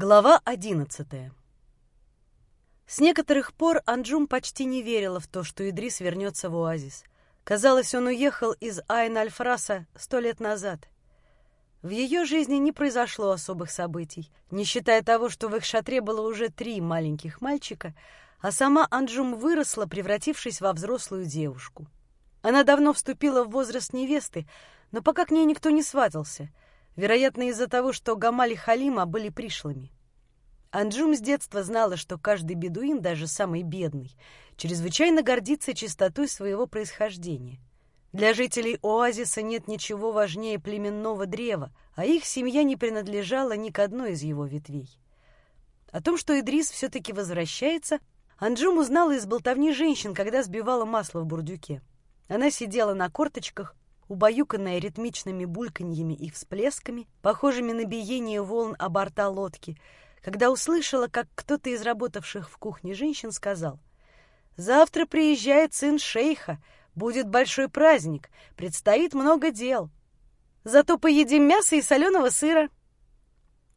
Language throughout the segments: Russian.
Глава одиннадцатая С некоторых пор Анджум почти не верила в то, что Идрис вернется в оазис. Казалось, он уехал из Айн-Альфраса сто лет назад. В ее жизни не произошло особых событий, не считая того, что в их шатре было уже три маленьких мальчика, а сама Анджум выросла, превратившись во взрослую девушку. Она давно вступила в возраст невесты, но пока к ней никто не сватался — Вероятно, из-за того, что Гамали Халима были пришлыми. Анджум с детства знала, что каждый бедуин, даже самый бедный, чрезвычайно гордится чистотой своего происхождения. Для жителей оазиса нет ничего важнее племенного древа, а их семья не принадлежала ни к одной из его ветвей. О том, что Идрис все-таки возвращается, Анджум узнала из болтовни женщин, когда сбивала масло в бурдюке. Она сидела на корточках, убаюканная ритмичными бульканьями и всплесками, похожими на биение волн о борта лодки, когда услышала, как кто-то из работавших в кухне женщин сказал «Завтра приезжает сын шейха, будет большой праздник, предстоит много дел. Зато поедим мясо и соленого сыра».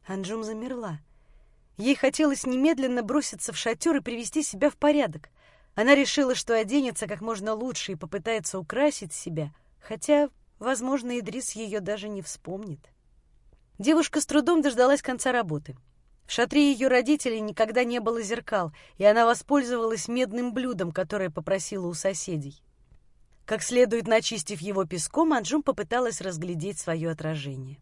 Анджум замерла. Ей хотелось немедленно броситься в шатер и привести себя в порядок. Она решила, что оденется как можно лучше и попытается украсить себя — Хотя, возможно, Идрис ее даже не вспомнит. Девушка с трудом дождалась конца работы. В шатре ее родителей никогда не было зеркал, и она воспользовалась медным блюдом, которое попросила у соседей. Как следует начистив его песком, Анджум попыталась разглядеть свое отражение.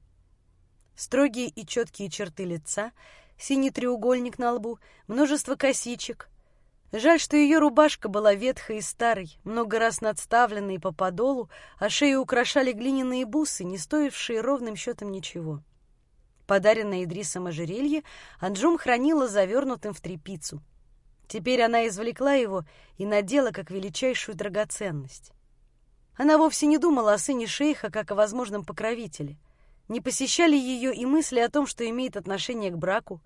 Строгие и четкие черты лица, синий треугольник на лбу, множество косичек, Жаль, что ее рубашка была ветхой и старой, много раз надставленной по подолу, а шею украшали глиняные бусы, не стоившие ровным счетом ничего. Подаренное Идрисом ожерелье Анджум хранила завернутым в тряпицу. Теперь она извлекла его и надела как величайшую драгоценность. Она вовсе не думала о сыне шейха как о возможном покровителе. Не посещали ее и мысли о том, что имеет отношение к браку,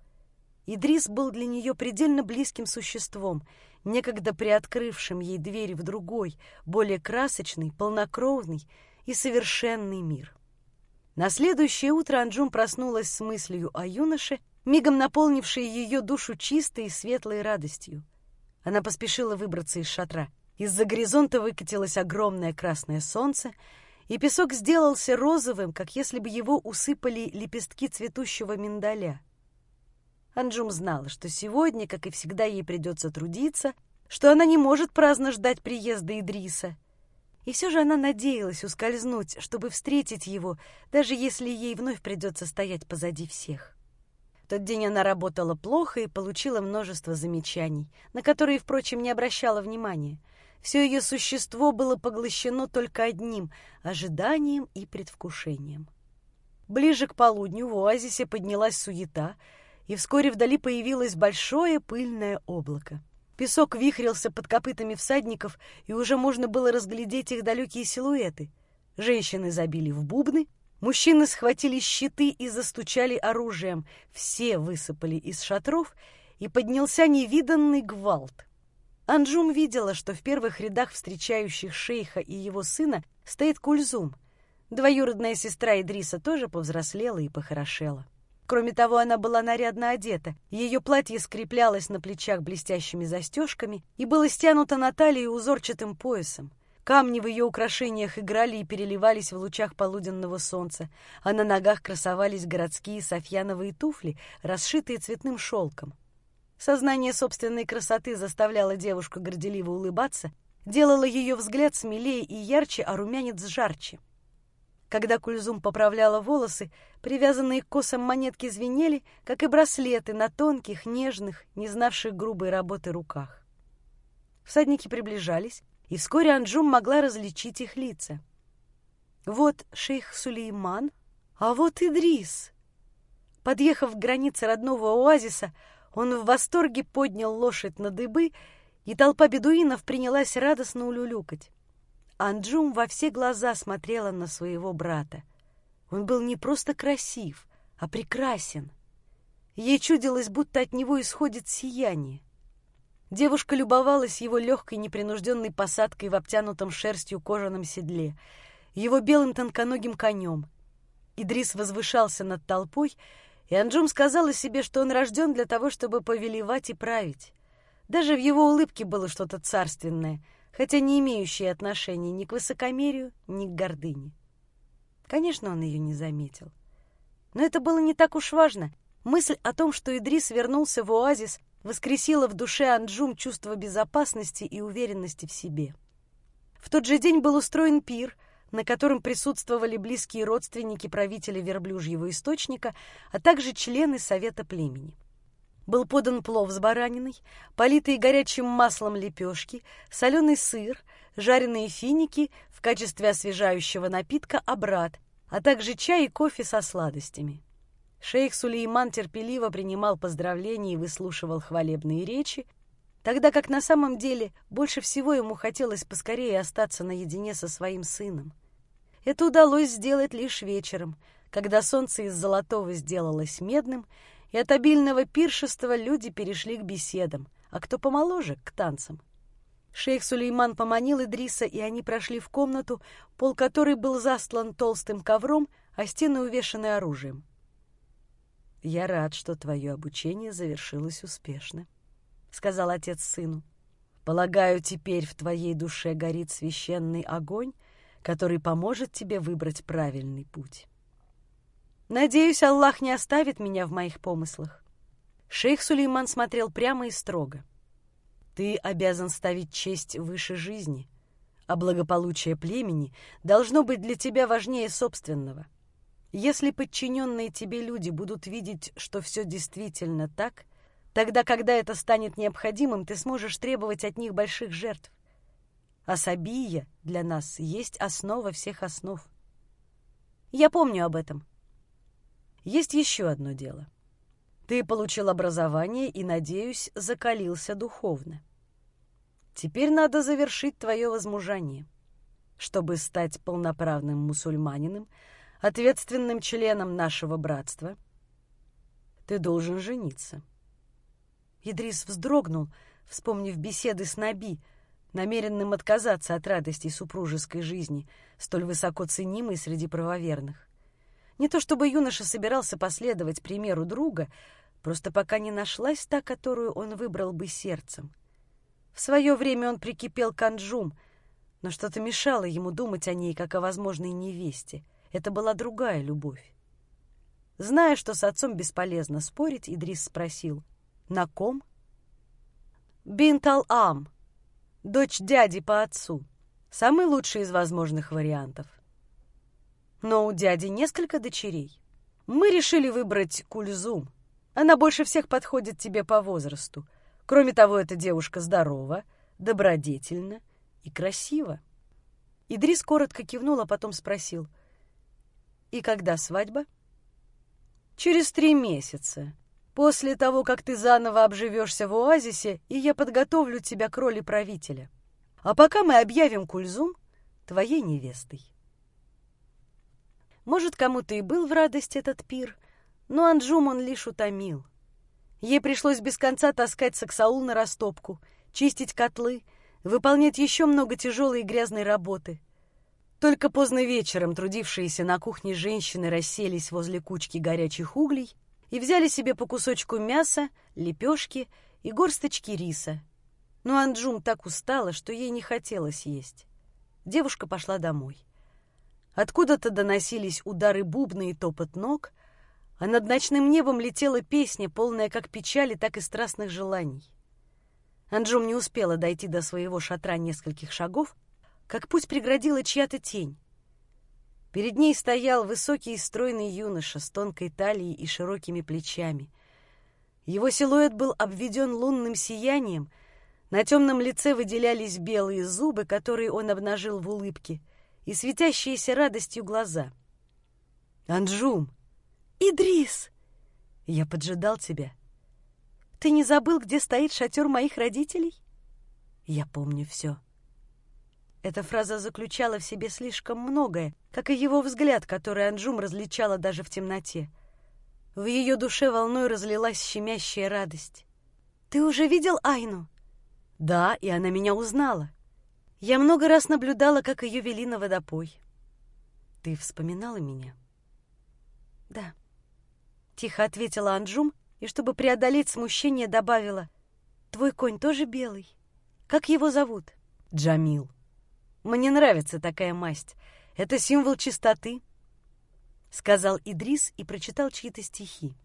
Идрис был для нее предельно близким существом, некогда приоткрывшим ей дверь в другой, более красочный, полнокровный и совершенный мир. На следующее утро Анджум проснулась с мыслью о юноше, мигом наполнившей ее душу чистой и светлой радостью. Она поспешила выбраться из шатра. Из-за горизонта выкатилось огромное красное солнце, и песок сделался розовым, как если бы его усыпали лепестки цветущего миндаля. Анджум знала, что сегодня, как и всегда, ей придется трудиться, что она не может праздно ждать приезда Идриса. И все же она надеялась ускользнуть, чтобы встретить его, даже если ей вновь придется стоять позади всех. В тот день она работала плохо и получила множество замечаний, на которые, впрочем, не обращала внимания. Все ее существо было поглощено только одним — ожиданием и предвкушением. Ближе к полудню в оазисе поднялась суета — и вскоре вдали появилось большое пыльное облако. Песок вихрился под копытами всадников, и уже можно было разглядеть их далекие силуэты. Женщины забили в бубны, мужчины схватили щиты и застучали оружием. Все высыпали из шатров, и поднялся невиданный гвалт. Анджум видела, что в первых рядах встречающих шейха и его сына стоит Кульзум. Двоюродная сестра Идриса тоже повзрослела и похорошела. Кроме того, она была нарядно одета. Ее платье скреплялось на плечах блестящими застежками и было стянуто на талии узорчатым поясом. Камни в ее украшениях играли и переливались в лучах полуденного солнца, а на ногах красовались городские софьяновые туфли, расшитые цветным шелком. Сознание собственной красоты заставляло девушку горделиво улыбаться, делало ее взгляд смелее и ярче, а румянец жарче. Когда Кульзум поправляла волосы, привязанные к косам монетки звенели, как и браслеты на тонких, нежных, не знавших грубой работы руках. Всадники приближались, и вскоре Анджум могла различить их лица. Вот шейх Сулейман, а вот Идрис. Подъехав к границе родного оазиса, он в восторге поднял лошадь на дыбы, и толпа бедуинов принялась радостно улюлюкать. Анджум во все глаза смотрела на своего брата. Он был не просто красив, а прекрасен. Ей чудилось, будто от него исходит сияние. Девушка любовалась его легкой непринужденной посадкой в обтянутом шерстью кожаном седле, его белым тонконогим конем. Идрис возвышался над толпой, и Анджум сказала себе, что он рожден для того, чтобы повелевать и править. Даже в его улыбке было что-то царственное, хотя не имеющее отношения ни к высокомерию, ни к гордыне. Конечно, он ее не заметил. Но это было не так уж важно. Мысль о том, что Идрис вернулся в оазис, воскресила в душе Анджум чувство безопасности и уверенности в себе. В тот же день был устроен пир, на котором присутствовали близкие родственники правителя верблюжьего источника, а также члены совета племени. Был подан плов с бараниной, политые горячим маслом лепешки, соленый сыр, жареные финики в качестве освежающего напитка обрат, а также чай и кофе со сладостями. Шейх Сулейман терпеливо принимал поздравления и выслушивал хвалебные речи, тогда как на самом деле больше всего ему хотелось поскорее остаться наедине со своим сыном. Это удалось сделать лишь вечером, когда солнце из золотого сделалось медным, и от обильного пиршества люди перешли к беседам, а кто помоложе — к танцам. Шейх Сулейман поманил Идриса, и они прошли в комнату, пол которой был застлан толстым ковром, а стены увешаны оружием. «Я рад, что твое обучение завершилось успешно», — сказал отец сыну. «Полагаю, теперь в твоей душе горит священный огонь, который поможет тебе выбрать правильный путь». Надеюсь, Аллах не оставит меня в моих помыслах. Шейх Сулейман смотрел прямо и строго. Ты обязан ставить честь выше жизни, а благополучие племени должно быть для тебя важнее собственного. Если подчиненные тебе люди будут видеть, что все действительно так, тогда, когда это станет необходимым, ты сможешь требовать от них больших жертв. Асабия для нас есть основа всех основ. Я помню об этом. Есть еще одно дело. Ты получил образование и, надеюсь, закалился духовно. Теперь надо завершить твое возмужание. Чтобы стать полноправным мусульманином, ответственным членом нашего братства, ты должен жениться. Идрис вздрогнул, вспомнив беседы с Наби, намеренным отказаться от радостей супружеской жизни, столь высоко ценимой среди правоверных. Не то чтобы юноша собирался последовать примеру друга, просто пока не нашлась та, которую он выбрал бы сердцем. В свое время он прикипел к Анджум, но что-то мешало ему думать о ней, как о возможной невесте. Это была другая любовь. Зная, что с отцом бесполезно спорить, Идрис спросил, «На ком?» «Бинтал-Ам, дочь дяди по отцу, самый лучший из возможных вариантов. Но у дяди несколько дочерей. Мы решили выбрать Кульзум. Она больше всех подходит тебе по возрасту. Кроме того, эта девушка здорова, добродетельна и красива. Идрис коротко кивнул, а потом спросил. «И когда свадьба?» «Через три месяца. После того, как ты заново обживешься в оазисе, и я подготовлю тебя к роли правителя. А пока мы объявим Кульзум твоей невестой». Может, кому-то и был в радость этот пир, но Анджум он лишь утомил. Ей пришлось без конца таскать саксаул на растопку, чистить котлы, выполнять еще много тяжелой и грязной работы. Только поздно вечером трудившиеся на кухне женщины расселись возле кучки горячих углей и взяли себе по кусочку мяса, лепешки и горсточки риса. Но Анджум так устала, что ей не хотелось есть. Девушка пошла домой. Откуда-то доносились удары бубна и топот ног, а над ночным небом летела песня, полная как печали, так и страстных желаний. Анджум не успела дойти до своего шатра нескольких шагов, как путь преградила чья-то тень. Перед ней стоял высокий и стройный юноша с тонкой талией и широкими плечами. Его силуэт был обведен лунным сиянием, на темном лице выделялись белые зубы, которые он обнажил в улыбке — и светящиеся радостью глаза. «Анджум!» «Идрис!» «Я поджидал тебя». «Ты не забыл, где стоит шатер моих родителей?» «Я помню все». Эта фраза заключала в себе слишком многое, как и его взгляд, который Анджум различала даже в темноте. В ее душе волной разлилась щемящая радость. «Ты уже видел Айну?» «Да, и она меня узнала. Я много раз наблюдала, как ее вели на водопой. Ты вспоминала меня? Да. — тихо ответила Анджум, и, чтобы преодолеть смущение, добавила. «Твой конь тоже белый. Как его зовут?» «Джамил». «Мне нравится такая масть. Это символ чистоты», — сказал Идрис и прочитал чьи-то стихи.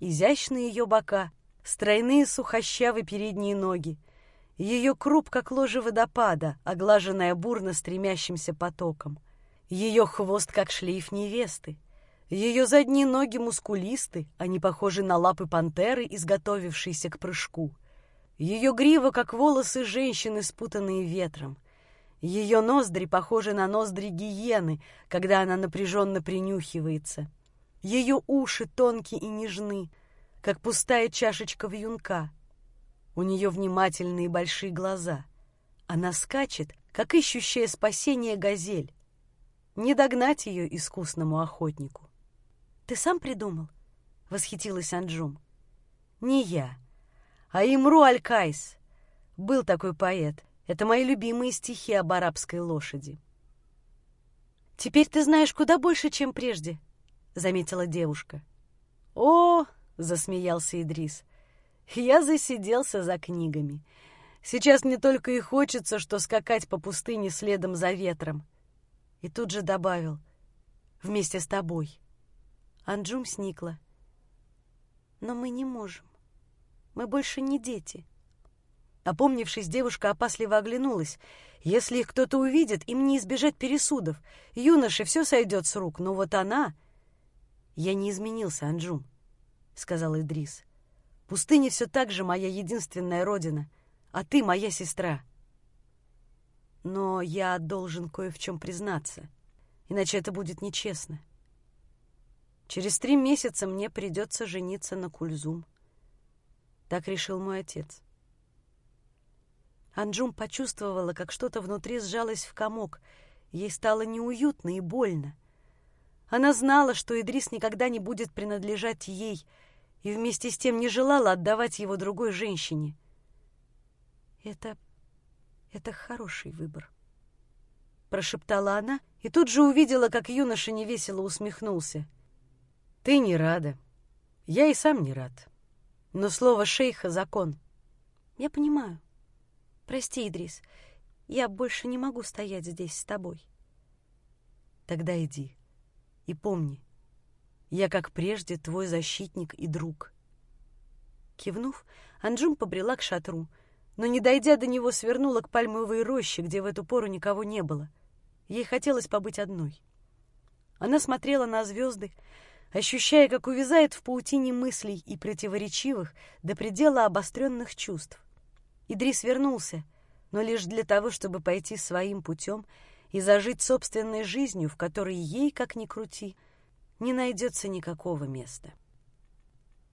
Изящные ее бока, стройные сухощавые передние ноги, ее круп, как ложе водопада, оглаженная бурно стремящимся потоком, ее хвост, как шлейф невесты, ее задние ноги мускулисты, они похожи на лапы пантеры, изготовившейся к прыжку. Ее грива, как волосы женщины, спутанные ветром. Ее ноздри похожи на ноздри гиены, когда она напряженно принюхивается. Ее уши тонкие и нежны, как пустая чашечка вьюнка. У нее внимательные большие глаза. Она скачет, как ищущая спасение газель. Не догнать ее искусному охотнику. «Ты сам придумал?» — восхитилась Анджум. «Не я, а Имру Аль-Кайс. Был такой поэт. Это мои любимые стихи об арабской лошади». «Теперь ты знаешь куда больше, чем прежде», — заметила девушка. «О!» — засмеялся Идрис. «Я засиделся за книгами. Сейчас мне только и хочется, что скакать по пустыне следом за ветром». И тут же добавил «Вместе с тобой». Анджум сникла. «Но мы не можем. Мы больше не дети». Опомнившись, девушка опасливо оглянулась. Если их кто-то увидит, им не избежать пересудов. Юноше все сойдет с рук, но вот она... «Я не изменился, Анджум», — сказал Идрис. «Пустыня все так же моя единственная родина, а ты моя сестра. Но я должен кое в чем признаться, иначе это будет нечестно. Через три месяца мне придется жениться на Кульзум. Так решил мой отец. Анджум почувствовала, как что-то внутри сжалось в комок. Ей стало неуютно и больно. Она знала, что Идрис никогда не будет принадлежать ей, и вместе с тем не желала отдавать его другой женщине. «Это... это хороший выбор», — прошептала она, и тут же увидела, как юноша невесело усмехнулся — ты не рада. Я и сам не рад. Но слово шейха — закон. Я понимаю. Прости, Идрис, я больше не могу стоять здесь с тобой. Тогда иди. И помни, я, как прежде, твой защитник и друг. Кивнув, Анджум побрела к шатру, но, не дойдя до него, свернула к пальмовой роще, где в эту пору никого не было. Ей хотелось побыть одной. Она смотрела на звезды, ощущая, как увязает в паутине мыслей и противоречивых до предела обостренных чувств. Идрис вернулся, но лишь для того, чтобы пойти своим путем и зажить собственной жизнью, в которой ей, как ни крути, не найдется никакого места.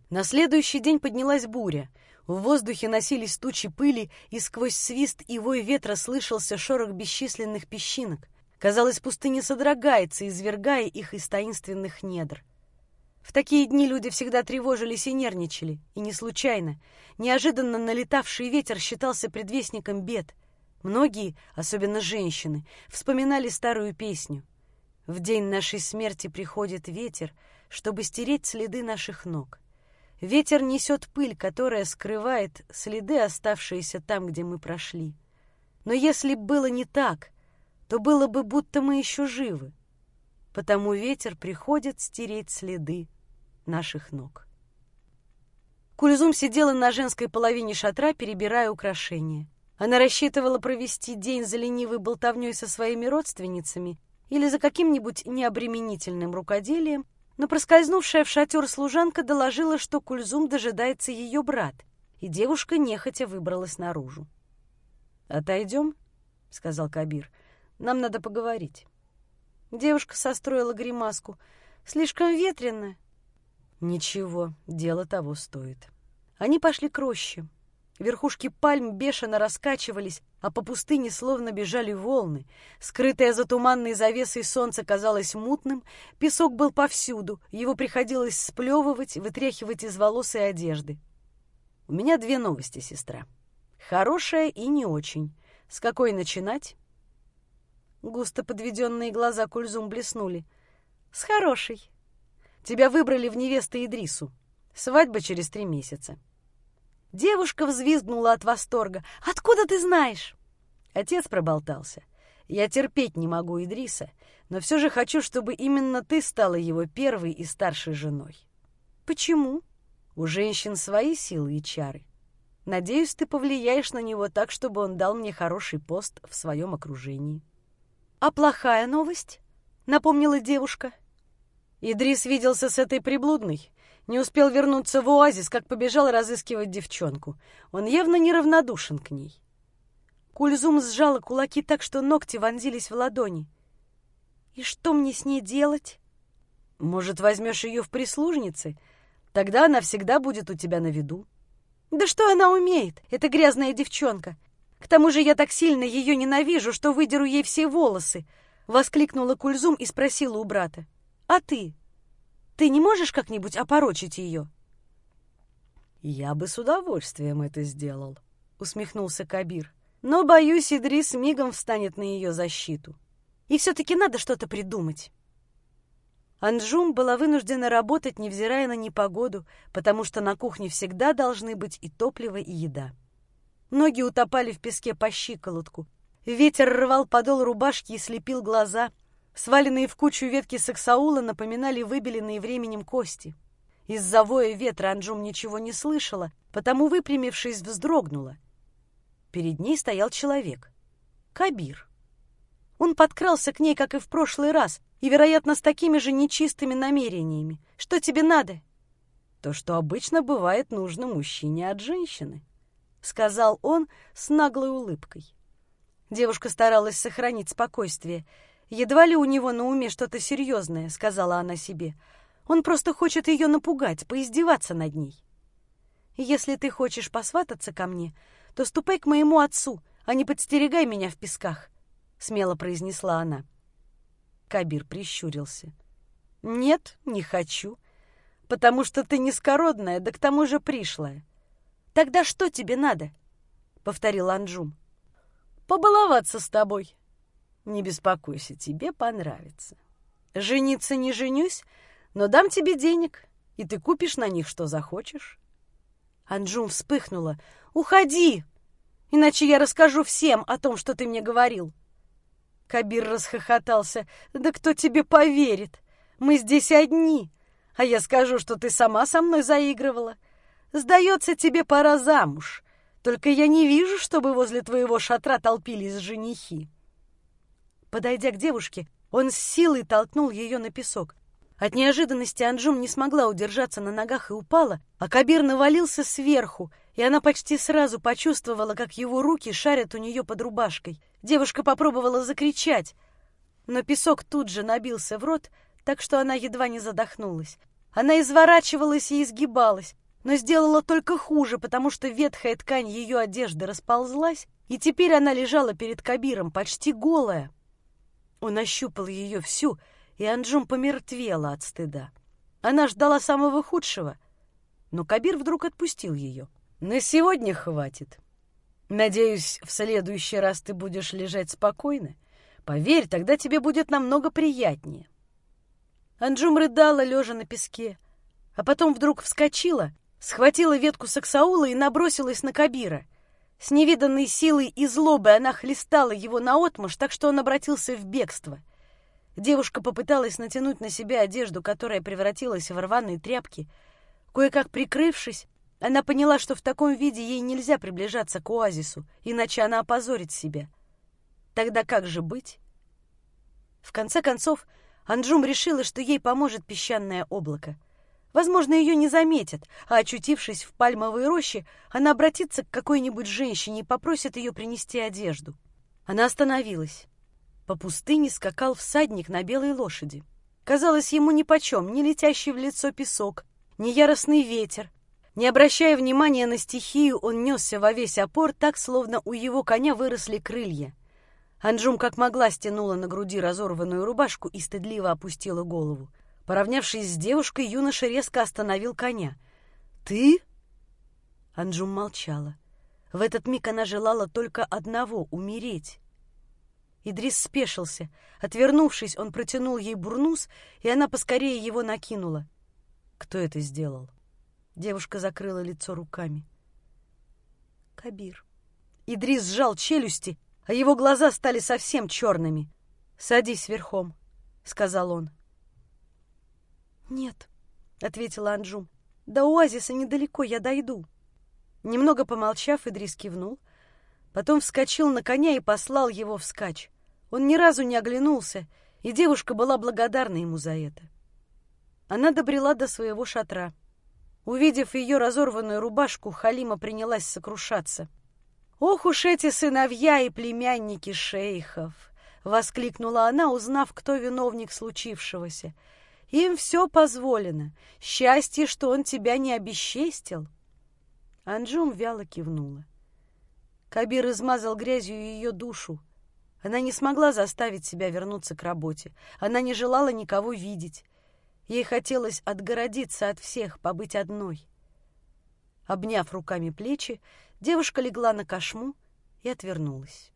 На следующий день поднялась буря. В воздухе носились тучи пыли, и сквозь свист и вой ветра слышался шорох бесчисленных песчинок. Казалось, пустыня содрогается, извергая их из таинственных недр. В такие дни люди всегда тревожились и нервничали, и не случайно. Неожиданно налетавший ветер считался предвестником бед. Многие, особенно женщины, вспоминали старую песню. «В день нашей смерти приходит ветер, чтобы стереть следы наших ног». Ветер несет пыль, которая скрывает следы, оставшиеся там, где мы прошли. Но если б было не так, то было бы, будто мы еще живы. Потому ветер приходит стереть следы наших ног. Кульзум сидела на женской половине шатра, перебирая украшения. Она рассчитывала провести день за ленивой болтовней со своими родственницами или за каким-нибудь необременительным рукоделием, но проскользнувшая в шатер служанка доложила, что Кульзум дожидается ее брат, и девушка нехотя выбралась наружу. «Отойдем», — сказал Кабир, — «нам надо поговорить». Девушка состроила гримаску. «Слишком ветрено, Ничего, дело того стоит. Они пошли к роще. Верхушки пальм бешено раскачивались, а по пустыне словно бежали волны. Скрытое за туманной завесой солнце казалось мутным, песок был повсюду, его приходилось сплевывать, вытряхивать из волос и одежды. «У меня две новости, сестра. Хорошая и не очень. С какой начинать?» Густо подведенные глаза Кульзум блеснули. «С хорошей», Тебя выбрали в невесты Идрису. Свадьба через три месяца». Девушка взвизгнула от восторга. «Откуда ты знаешь?» Отец проболтался. «Я терпеть не могу Идриса, но все же хочу, чтобы именно ты стала его первой и старшей женой». «Почему?» «У женщин свои силы и чары. Надеюсь, ты повлияешь на него так, чтобы он дал мне хороший пост в своем окружении». «А плохая новость?» — напомнила девушка. Идрис виделся с этой приблудной. Не успел вернуться в оазис, как побежал разыскивать девчонку. Он явно неравнодушен к ней. Кульзум сжала кулаки так, что ногти вонзились в ладони. «И что мне с ней делать?» «Может, возьмешь ее в прислужницы? Тогда она всегда будет у тебя на виду». «Да что она умеет, эта грязная девчонка? К тому же я так сильно ее ненавижу, что выдеру ей все волосы!» — воскликнула Кульзум и спросила у брата. А ты? Ты не можешь как-нибудь опорочить ее?» «Я бы с удовольствием это сделал», — усмехнулся Кабир. «Но, боюсь, Идрис мигом встанет на ее защиту. И все-таки надо что-то придумать». Анжум была вынуждена работать, невзирая на непогоду, потому что на кухне всегда должны быть и топливо, и еда. Ноги утопали в песке по щиколотку. Ветер рвал подол рубашки и слепил глаза — Сваленные в кучу ветки саксаула напоминали выбеленные временем кости. Из-за воя ветра Анджум ничего не слышала, потому, выпрямившись, вздрогнула. Перед ней стоял человек. Кабир. Он подкрался к ней, как и в прошлый раз, и, вероятно, с такими же нечистыми намерениями. «Что тебе надо?» «То, что обычно бывает нужно мужчине от женщины», — сказал он с наглой улыбкой. Девушка старалась сохранить спокойствие — Едва ли у него на уме что-то серьезное, сказала она себе. Он просто хочет ее напугать, поиздеваться над ней. Если ты хочешь посвататься ко мне, то ступай к моему отцу, а не подстерегай меня в песках, смело произнесла она. Кабир прищурился. Нет, не хочу, потому что ты низкородная, да к тому же пришлая. Тогда что тебе надо? повторил Анджум. Побаловаться с тобой, не беспокойся, тебе понравится. Жениться не женюсь, но дам тебе денег, и ты купишь на них, что захочешь. Анджум вспыхнула. «Уходи! Иначе я расскажу всем о том, что ты мне говорил». Кабир расхохотался. «Да кто тебе поверит? Мы здесь одни, а я скажу, что ты сама со мной заигрывала. Сдается, тебе пора замуж, только я не вижу, чтобы возле твоего шатра толпились женихи». Подойдя к девушке, он с силой толкнул ее на песок. От неожиданности Анжум не смогла удержаться на ногах и упала, а Кабир навалился сверху, и она почти сразу почувствовала, как его руки шарят у нее под рубашкой. Девушка попробовала закричать, но песок тут же набился в рот, так что она едва не задохнулась. Она изворачивалась и изгибалась, но сделала только хуже, потому что ветхая ткань ее одежды расползлась, и теперь она лежала перед Кабиром, почти голая. Он ощупал ее всю, и Анджум помертвела от стыда. Она ждала самого худшего, но Кабир вдруг отпустил ее. «На сегодня хватит. Надеюсь, в следующий раз ты будешь лежать спокойно. Поверь, тогда тебе будет намного приятнее». Анджум рыдала, лежа на песке, а потом вдруг вскочила, схватила ветку саксаула и набросилась на Кабира — с невиданной силой и злобой она хлестала его наотмашь, так что он обратился в бегство. Девушка попыталась натянуть на себя одежду, которая превратилась в рваные тряпки. Кое-как прикрывшись, она поняла, что в таком виде ей нельзя приближаться к оазису, иначе она опозорит себя. Тогда как же быть? В конце концов, Анджум решила, что ей поможет песчаное облако — Возможно, ее не заметят, а очутившись в пальмовой роще, она обратится к какой-нибудь женщине и попросит ее принести одежду. Она остановилась. По пустыне скакал всадник на белой лошади. Казалось, ему нипочем ни летящий в лицо песок, ни яростный ветер. Не обращая внимания на стихию, он несся во весь опор, так, словно у его коня выросли крылья. Анджум как могла стянула на груди разорванную рубашку и стыдливо опустила голову. Поравнявшись с девушкой, юноша резко остановил коня. «Ты?» Анджум молчала. В этот миг она желала только одного — умереть. Идрис спешился. Отвернувшись, он протянул ей бурнус, и она поскорее его накинула. Кто это сделал? Девушка закрыла лицо руками. Кабир. Идрис сжал челюсти, а его глаза стали совсем черными. «Садись верхом», — сказал он. «Нет», — ответила Анджум. «До оазиса недалеко, я дойду». Немного помолчав, Идрис кивнул, потом вскочил на коня и послал его вскачь. Он ни разу не оглянулся, и девушка была благодарна ему за это. Она добрела до своего шатра. Увидев ее разорванную рубашку, Халима принялась сокрушаться. «Ох уж эти сыновья и племянники шейхов!» — воскликнула она, узнав, кто виновник случившегося. «Им все позволено. Счастье, что он тебя не обесчестил». Анджум вяло кивнула. Кабир измазал грязью ее душу. Она не смогла заставить себя вернуться к работе. Она не желала никого видеть. Ей хотелось отгородиться от всех, побыть одной. Обняв руками плечи, девушка легла на кошму и отвернулась.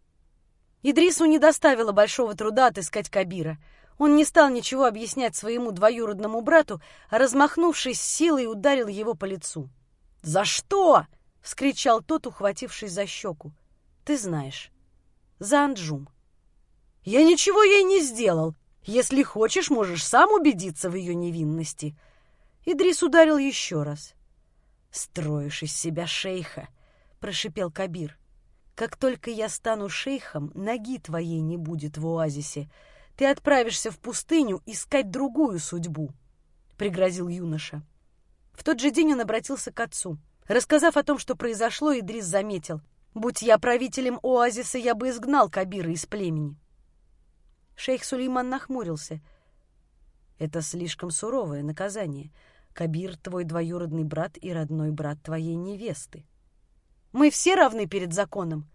Идрису не доставило большого труда отыскать Кабира. Он не стал ничего объяснять своему двоюродному брату, а, размахнувшись силой, ударил его по лицу. «За что?» — вскричал тот, ухватившись за щеку. «Ты знаешь. За Анджум». «Я ничего ей не сделал. Если хочешь, можешь сам убедиться в ее невинности». Идрис ударил еще раз. «Строишь из себя шейха», — прошипел Кабир. «Как только я стану шейхом, ноги твоей не будет в оазисе. Ты отправишься в пустыню искать другую судьбу», — пригрозил юноша. В тот же день он обратился к отцу. Рассказав о том, что произошло, Идрис заметил. «Будь я правителем оазиса, я бы изгнал Кабира из племени». Шейх Сулейман нахмурился. «Это слишком суровое наказание. Кабир — твой двоюродный брат и родной брат твоей невесты. Мы все равны перед законом.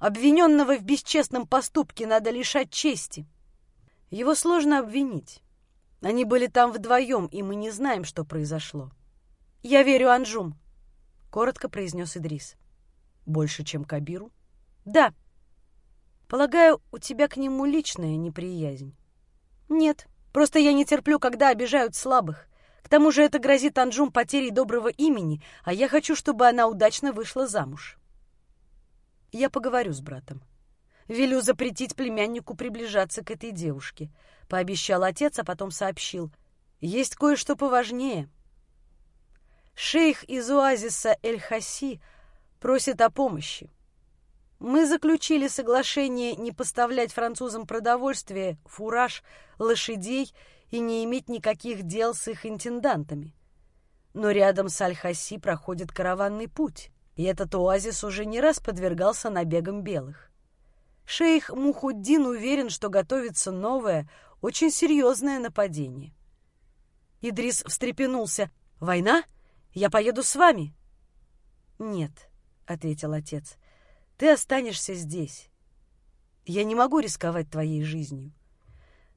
Обвиненного в бесчестном поступке надо лишать чести. Его сложно обвинить. Они были там вдвоем, и мы не знаем, что произошло. Я верю Анжум, — коротко произнес Идрис. Больше, чем Кабиру? Да. Полагаю, у тебя к нему личная неприязнь? Нет, просто я не терплю, когда обижают слабых. К тому же это грозит Анжум потерей доброго имени, а я хочу, чтобы она удачно вышла замуж. Я поговорю с братом. Велю запретить племяннику приближаться к этой девушке, пообещал отец, а потом сообщил. Есть кое-что поважнее. Шейх из оазиса Эль-Хаси просит о помощи. Мы заключили соглашение не поставлять французам продовольствие, фураж, лошадей и не иметь никаких дел с их интендантами. Но рядом с Аль-Хаси проходит караванный путь, и этот оазис уже не раз подвергался набегам белых. Шейх Мухуддин уверен, что готовится новое, очень серьезное нападение. Идрис встрепенулся. «Война? Я поеду с вами?» «Нет», — ответил отец, ты останешься здесь. Я не могу рисковать твоей жизнью.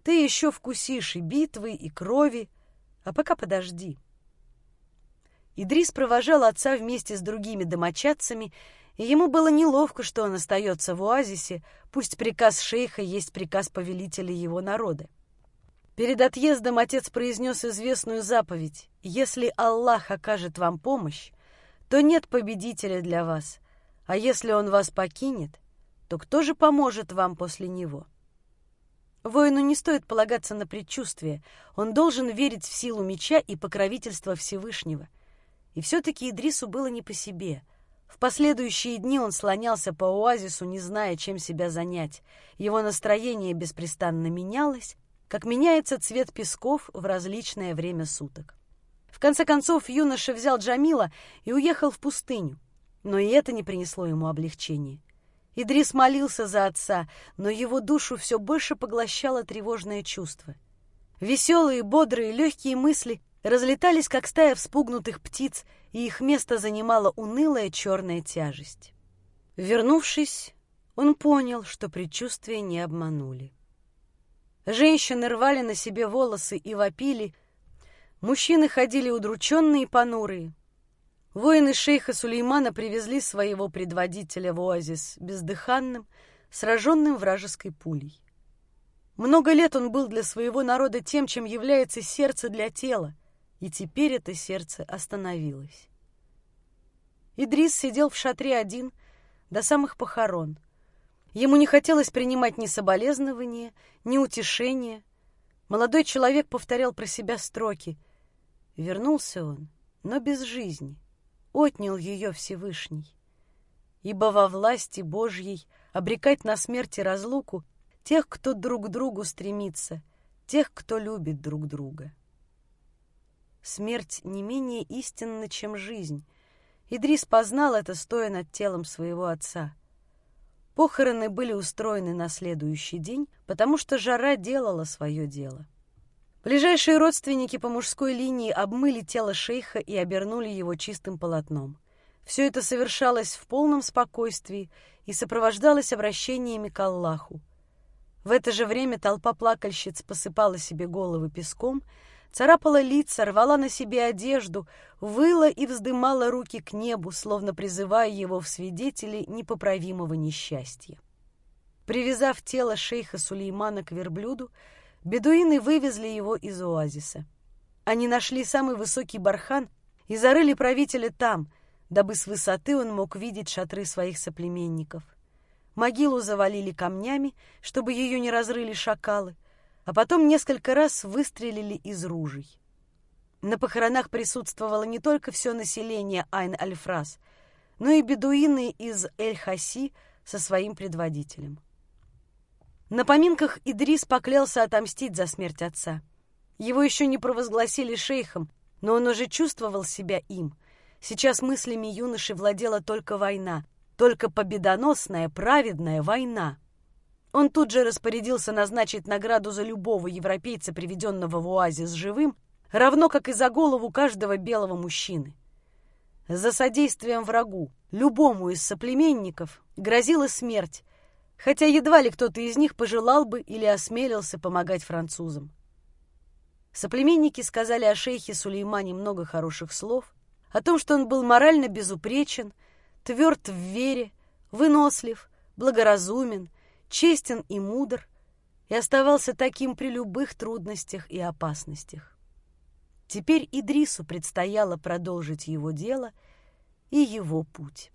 Ты еще вкусишь и битвы, и крови, а пока подожди. Идрис провожал отца вместе с другими домочадцами, ему было неловко, что он остается в оазисе, пусть приказ шейха есть приказ повелителя его народа. Перед отъездом отец произнес известную заповедь «Если Аллах окажет вам помощь, то нет победителя для вас, а если он вас покинет, то кто же поможет вам после него? Воину не стоит полагаться на предчувствие, он должен верить в силу меча и покровительство Всевышнего. И все-таки Идрису было не по себе. В последующие дни он слонялся по оазису, не зная, чем себя занять. Его настроение беспрестанно менялось, как меняется цвет песков в различное время суток. В конце концов юноша взял Джамила и уехал в пустыню. Но и это не принесло ему облегчения. Идрис молился за отца, но его душу все больше поглощало тревожное чувство. Веселые, бодрые, легкие мысли разлетались, как стая вспугнутых птиц, и их место занимала унылая черная тяжесть. Вернувшись, он понял, что предчувствия не обманули. Женщины рвали на себе волосы и вопили, мужчины ходили удрученные и понурые, Воины шейха Сулеймана привезли своего предводителя в оазис бездыханным, сраженным вражеской пулей. Много лет он был для своего народа тем, чем является сердце для тела, И теперь это сердце остановилось. Идрис сидел в шатре один до самых похорон. Ему не хотелось принимать ни соболезнования, ни утешения. Молодой человек повторял про себя строки. Вернулся он, но без жизни. Отнял ее Всевышний. Ибо во власти Божьей обрекать на смерть и разлуку тех, кто друг к другу стремится, тех, кто любит друг друга. Смерть не менее истинна, чем жизнь. Идрис познал это, стоя над телом своего отца. Похороны были устроены на следующий день, потому что жара делала свое дело. Ближайшие родственники по мужской линии обмыли тело шейха и обернули его чистым полотном. Все это совершалось в полном спокойствии и сопровождалось обращениями к Аллаху. В это же время толпа плакальщиц посыпала себе головы песком, царапала лица, рвала на себе одежду, выла и вздымала руки к небу, словно призывая его в свидетели непоправимого несчастья. Привязав тело шейха Сулеймана к верблюду, бедуины вывезли его из оазиса. Они нашли самый высокий бархан и зарыли правителя там, дабы с высоты он мог видеть шатры своих соплеменников. Могилу завалили камнями, чтобы ее не разрыли шакалы, а потом несколько раз выстрелили из ружей. На похоронах присутствовало не только все население Айн-Альфраз, но и бедуины из Эль-Хаси со своим предводителем. На поминках Идрис поклялся отомстить за смерть отца. Его еще не провозгласили шейхом, но он уже чувствовал себя им. Сейчас мыслями юноши владела только война, только победоносная, праведная война. Он тут же распорядился назначить награду за любого европейца, приведенного в оазис живым, равно как и за голову каждого белого мужчины. За содействием врагу, любому из соплеменников, грозила смерть, хотя едва ли кто-то из них пожелал бы или осмелился помогать французам. Соплеменники сказали о шейхе Сулеймане много хороших слов, о том, что он был морально безупречен, тверд в вере, вынослив, благоразумен, честен и мудр, и оставался таким при любых трудностях и опасностях. Теперь Идрису предстояло продолжить его дело и его путь.